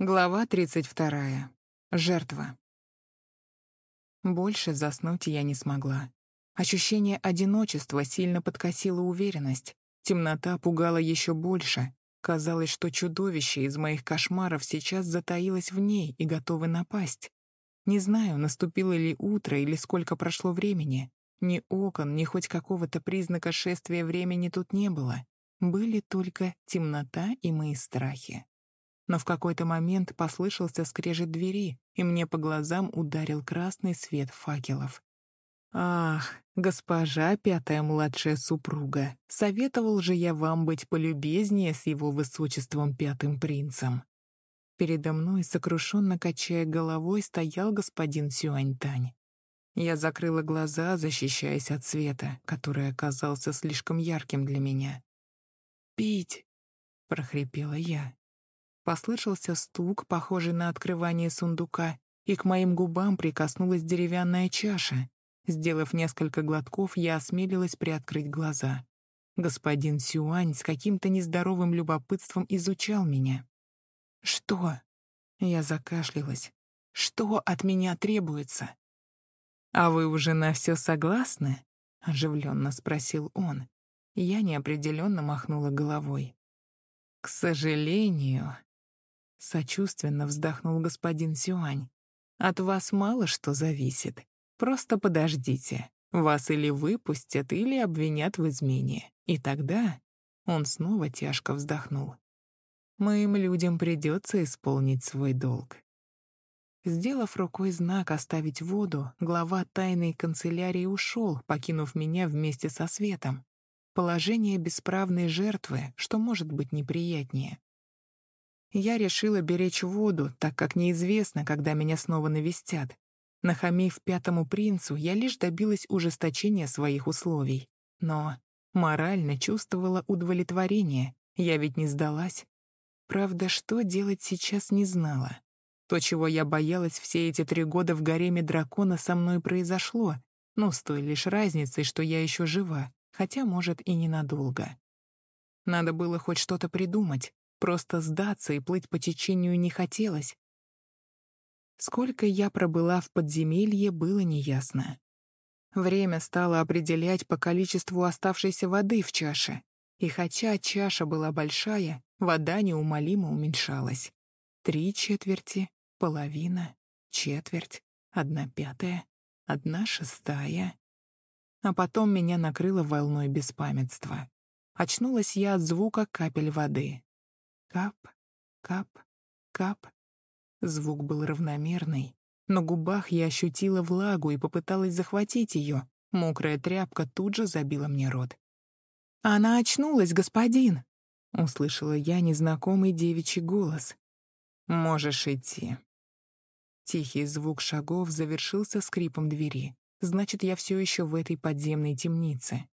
Глава 32. Жертва. Больше заснуть я не смогла. Ощущение одиночества сильно подкосило уверенность. Темнота пугала еще больше. Казалось, что чудовище из моих кошмаров сейчас затаилось в ней и готово напасть. Не знаю, наступило ли утро или сколько прошло времени. Ни окон, ни хоть какого-то признака шествия времени тут не было. Были только темнота и мои страхи но в какой-то момент послышался скрежет двери, и мне по глазам ударил красный свет факелов. «Ах, госпожа пятая младшая супруга, советовал же я вам быть полюбезнее с его высочеством пятым принцем». Передо мной, сокрушенно качая головой, стоял господин Сюаньтань. Я закрыла глаза, защищаясь от света, который оказался слишком ярким для меня. «Пить!» — прохрипела я. Послышался стук, похожий на открывание сундука, и к моим губам прикоснулась деревянная чаша. Сделав несколько глотков, я осмелилась приоткрыть глаза. Господин Сюань с каким-то нездоровым любопытством изучал меня. «Что?» Я закашлялась. «Что от меня требуется?» «А вы уже на все согласны?» — оживленно спросил он. Я неопределенно махнула головой. «К сожалению, Сочувственно вздохнул господин Сюань. От вас мало что зависит. Просто подождите. Вас или выпустят, или обвинят в измене. И тогда... Он снова тяжко вздохнул. Моим людям придется исполнить свой долг. Сделав рукой знак «Оставить воду», глава тайной канцелярии ушел, покинув меня вместе со светом. Положение бесправной жертвы, что может быть неприятнее. Я решила беречь воду, так как неизвестно, когда меня снова навестят. Нахамив пятому принцу, я лишь добилась ужесточения своих условий. Но морально чувствовала удовлетворение, я ведь не сдалась. Правда, что делать сейчас не знала. То, чего я боялась все эти три года в гареме дракона, со мной произошло, но с той лишь разницей, что я еще жива, хотя, может, и ненадолго. Надо было хоть что-то придумать, Просто сдаться и плыть по течению не хотелось. Сколько я пробыла в подземелье, было неясно. Время стало определять по количеству оставшейся воды в чаше. И хотя чаша была большая, вода неумолимо уменьшалась. Три четверти, половина, четверть, одна пятая, одна шестая. А потом меня накрыло волной беспамятства. Очнулась я от звука капель воды. Кап, кап, кап. Звук был равномерный. На губах я ощутила влагу и попыталась захватить ее. Мокрая тряпка тут же забила мне рот. «Она очнулась, господин!» — услышала я незнакомый девичий голос. «Можешь идти». Тихий звук шагов завершился скрипом двери. Значит, я все еще в этой подземной темнице.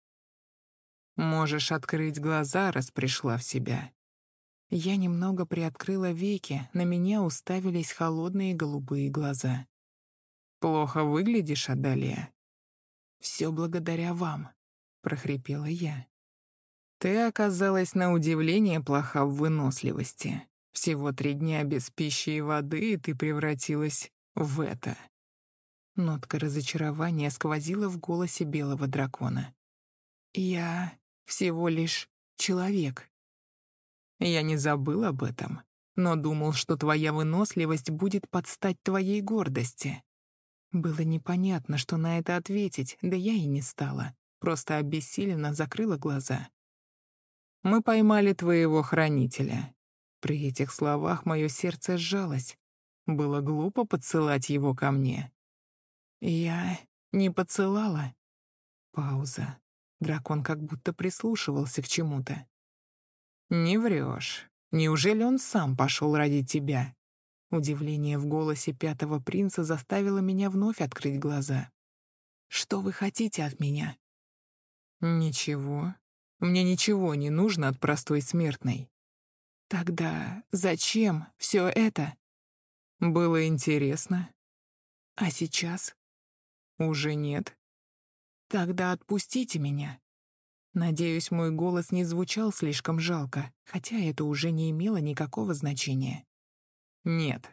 «Можешь открыть глаза, раз пришла в себя», я немного приоткрыла веки, на меня уставились холодные голубые глаза. «Плохо выглядишь, Адалия?» «Все благодаря вам», — прохрипела я. «Ты оказалась на удивление плоха в выносливости. Всего три дня без пищи и воды, и ты превратилась в это». Нотка разочарования сквозила в голосе белого дракона. «Я всего лишь человек», я не забыл об этом, но думал, что твоя выносливость будет подстать твоей гордости. Было непонятно, что на это ответить, да я и не стала. Просто обессиленно закрыла глаза. «Мы поймали твоего хранителя». При этих словах мое сердце сжалось. Было глупо подсылать его ко мне. «Я не подсылала». Пауза. Дракон как будто прислушивался к чему-то. «Не врешь. Неужели он сам пошел ради тебя?» Удивление в голосе пятого принца заставило меня вновь открыть глаза. «Что вы хотите от меня?» «Ничего. Мне ничего не нужно от простой смертной». «Тогда зачем все это?» «Было интересно». «А сейчас?» «Уже нет». «Тогда отпустите меня. Надеюсь, мой голос не звучал слишком жалко, хотя это уже не имело никакого значения. Нет.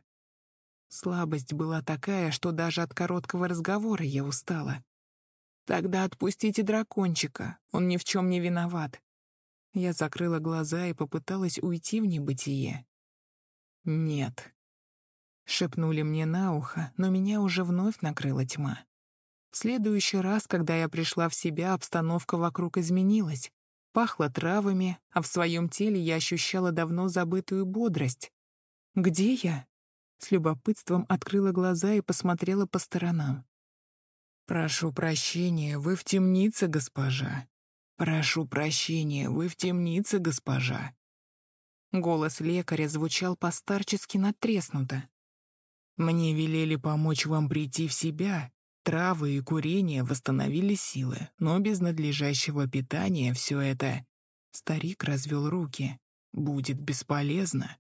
Слабость была такая, что даже от короткого разговора я устала. Тогда отпустите дракончика, он ни в чем не виноват. Я закрыла глаза и попыталась уйти в небытие. Нет. Шепнули мне на ухо, но меня уже вновь накрыла тьма. В следующий раз, когда я пришла в себя, обстановка вокруг изменилась. Пахло травами, а в своем теле я ощущала давно забытую бодрость. «Где я?» С любопытством открыла глаза и посмотрела по сторонам. «Прошу прощения, вы в темнице, госпожа. Прошу прощения, вы в темнице, госпожа». Голос лекаря звучал постарчески натреснуто. «Мне велели помочь вам прийти в себя. Травы и курение восстановили силы, но без надлежащего питания все это...» Старик развел руки. «Будет бесполезно.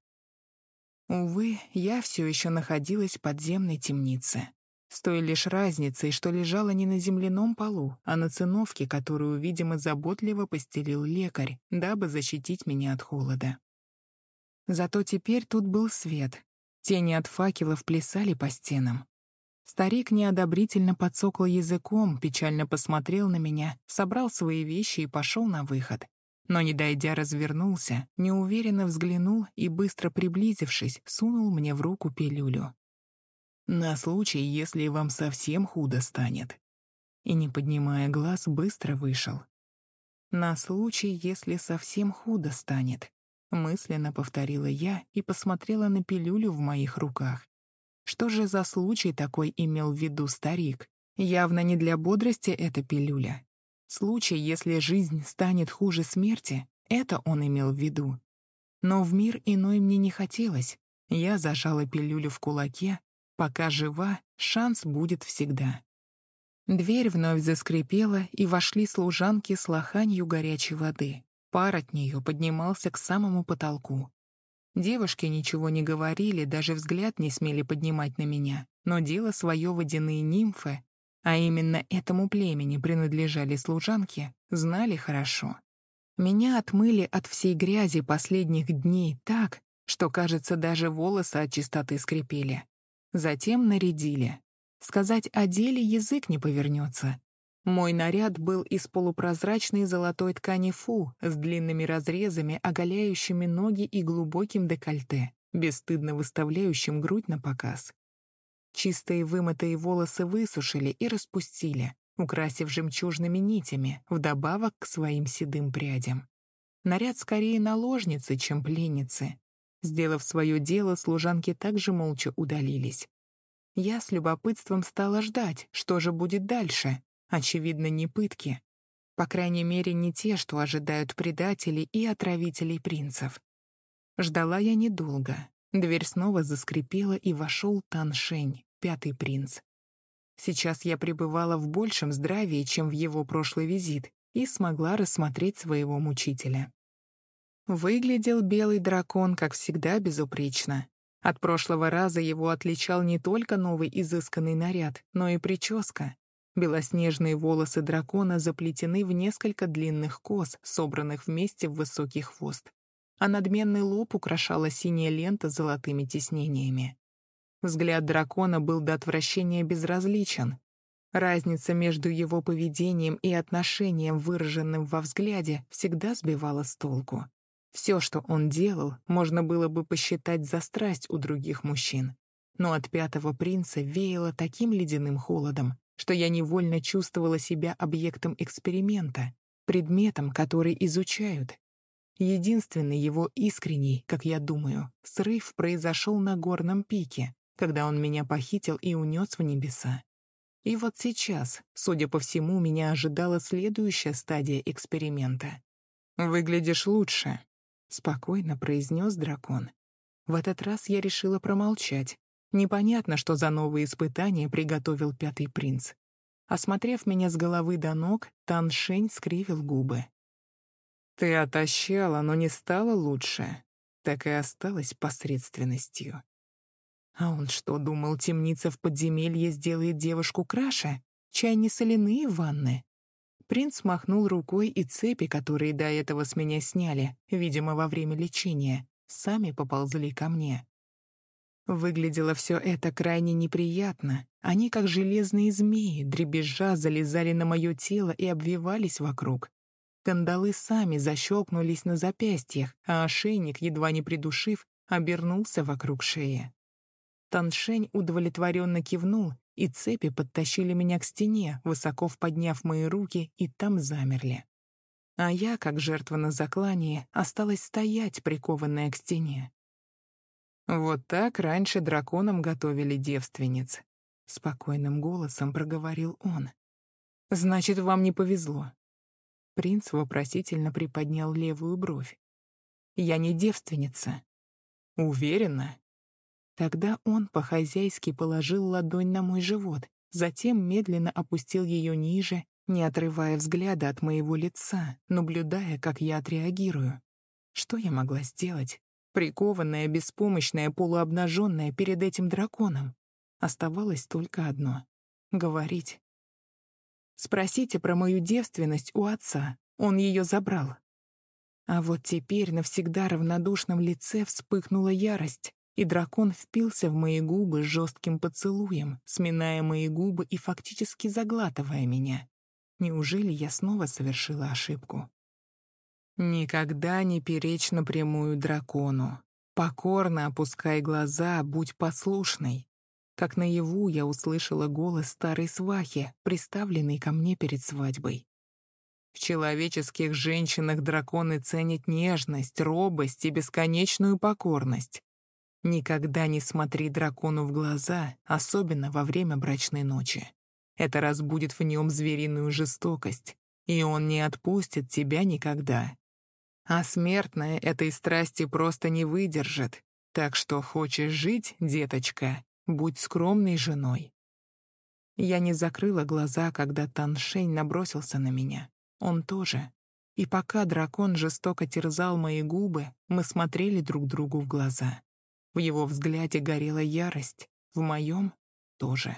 Увы, я все еще находилась в подземной темнице. С той лишь разницей, что лежала не на земляном полу, а на циновке, которую, видимо, заботливо постелил лекарь, дабы защитить меня от холода. Зато теперь тут был свет. Тени от факелов плясали по стенам. Старик неодобрительно подсокал языком, печально посмотрел на меня, собрал свои вещи и пошел на выход но, не дойдя, развернулся, неуверенно взглянул и, быстро приблизившись, сунул мне в руку пилюлю. «На случай, если вам совсем худо станет». И, не поднимая глаз, быстро вышел. «На случай, если совсем худо станет», — мысленно повторила я и посмотрела на пилюлю в моих руках. Что же за случай такой имел в виду старик? Явно не для бодрости эта пилюля. Случай, если жизнь станет хуже смерти, это он имел в виду. Но в мир иной мне не хотелось. Я зажала пилюлю в кулаке. Пока жива, шанс будет всегда. Дверь вновь заскрипела, и вошли служанки с лоханью горячей воды. Пар от нее поднимался к самому потолку. Девушки ничего не говорили, даже взгляд не смели поднимать на меня, но дело свое водяные нимфы а именно этому племени принадлежали служанки, знали хорошо. Меня отмыли от всей грязи последних дней так, что, кажется, даже волосы от чистоты скрипели. Затем нарядили. Сказать о деле язык не повернется. Мой наряд был из полупрозрачной золотой ткани фу с длинными разрезами, оголяющими ноги и глубоким декольте, бесстыдно выставляющим грудь на показ. Чистые вымытые волосы высушили и распустили, украсив жемчужными нитями, вдобавок к своим седым прядям. Наряд скорее наложницы, чем пленницы. Сделав свое дело, служанки также молча удалились. Я с любопытством стала ждать, что же будет дальше. Очевидно, не пытки. По крайней мере, не те, что ожидают предателей и отравителей принцев. Ждала я недолго. Дверь снова заскрипела, и вошел Тан Шень пятый принц. Сейчас я пребывала в большем здравии, чем в его прошлый визит, и смогла рассмотреть своего мучителя. Выглядел белый дракон, как всегда, безупречно. От прошлого раза его отличал не только новый изысканный наряд, но и прическа. Белоснежные волосы дракона заплетены в несколько длинных кос, собранных вместе в высокий хвост. А надменный лоб украшала синяя лента с золотыми тиснениями. Взгляд дракона был до отвращения безразличен. Разница между его поведением и отношением, выраженным во взгляде, всегда сбивала с толку. Все, что он делал, можно было бы посчитать за страсть у других мужчин. Но от пятого принца веяло таким ледяным холодом, что я невольно чувствовала себя объектом эксперимента, предметом, который изучают. Единственный его искренний, как я думаю, срыв произошел на горном пике, когда он меня похитил и унес в небеса. И вот сейчас, судя по всему, меня ожидала следующая стадия эксперимента. «Выглядишь лучше», — спокойно произнес дракон. В этот раз я решила промолчать. Непонятно, что за новые испытания приготовил пятый принц. Осмотрев меня с головы до ног, Тан Шень скривил губы. «Ты отощала, но не стала лучше, так и осталась посредственностью. А он что, думал, темница в подземелье сделает девушку краше? Чай не соляные ванны? Принц махнул рукой, и цепи, которые до этого с меня сняли, видимо, во время лечения, сами поползли ко мне. Выглядело все это крайне неприятно. Они, как железные змеи, дребезжа залезали на мое тело и обвивались вокруг. Кандалы сами защелкнулись на запястьях, а ошейник, едва не придушив, обернулся вокруг шеи. Таншень удовлетворенно кивнул, и цепи подтащили меня к стене, высоко подняв мои руки, и там замерли. А я, как жертва на заклании, осталась стоять, прикованная к стене. Вот так раньше драконам готовили девственниц. Спокойным голосом проговорил он. «Значит, вам не повезло». Принц вопросительно приподнял левую бровь. «Я не девственница». «Уверена?» Тогда он по-хозяйски положил ладонь на мой живот, затем медленно опустил ее ниже, не отрывая взгляда от моего лица, наблюдая, как я отреагирую. Что я могла сделать? Прикованная, беспомощная, полуобнаженная перед этим драконом. Оставалось только одно — говорить. Спросите про мою девственность у отца. Он ее забрал. А вот теперь на всегда равнодушном лице вспыхнула ярость и дракон впился в мои губы жестким поцелуем, сминая мои губы и фактически заглатывая меня. Неужели я снова совершила ошибку? Никогда не перечь напрямую дракону. Покорно опускай глаза, будь послушной. Как наяву я услышала голос старой свахи, приставленной ко мне перед свадьбой. В человеческих женщинах драконы ценят нежность, робость и бесконечную покорность. Никогда не смотри дракону в глаза, особенно во время брачной ночи. Это разбудит в нем звериную жестокость, и он не отпустит тебя никогда. А смертная этой страсти просто не выдержит. Так что хочешь жить, деточка, будь скромной женой. Я не закрыла глаза, когда Таншень набросился на меня. Он тоже. И пока дракон жестоко терзал мои губы, мы смотрели друг другу в глаза. В его взгляде горела ярость, в моем тоже.